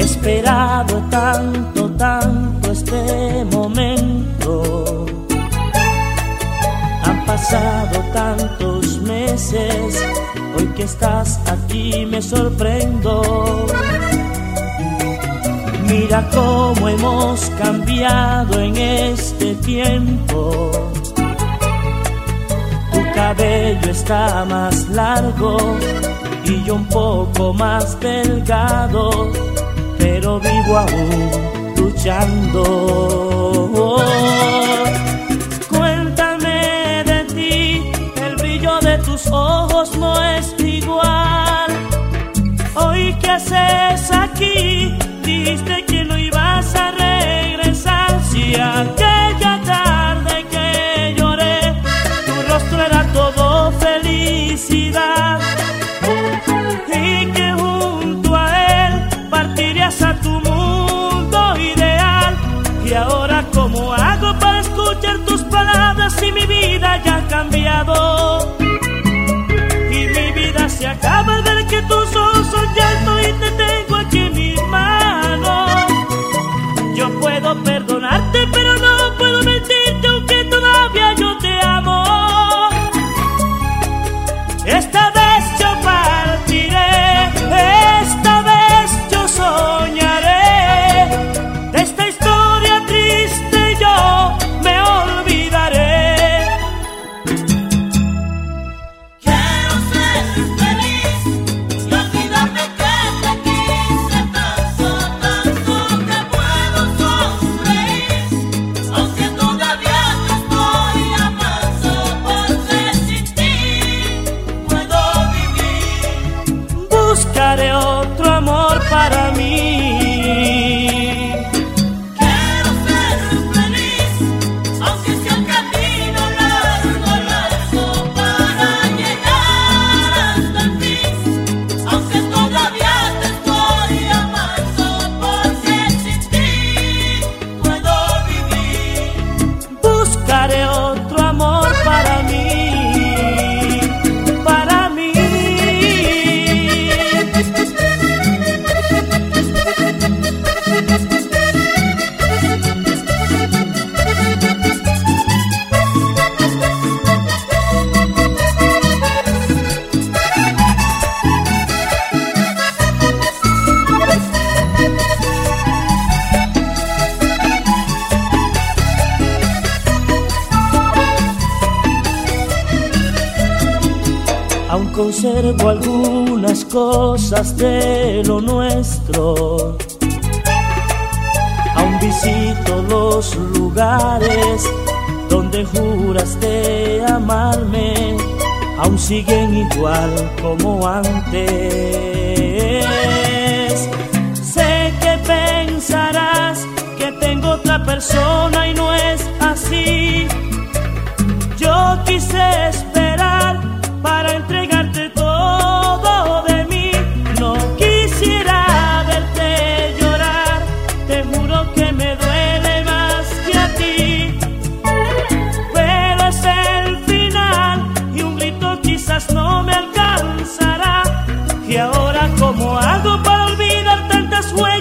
esperado tanto, tanto este momento. Han pasado tantos meses, hoy que estás aquí me sorprendo. Mira cómo hemos cambiado en este tiempo. Tu cabello está más largo y yo un poco más delgado aún luchando. Cuéntame de ti, el brillo de tus ojos no es igual. Hoy que haces aquí, dijiste que no ibas a regresar. Si Buscaré otro amor para mí. Aún conservo algunas cosas de lo nuestro. Aún visito los lugares donde juraste amarme. Aún siguen igual como antes. Sé que pensarás que tengo otra persona y no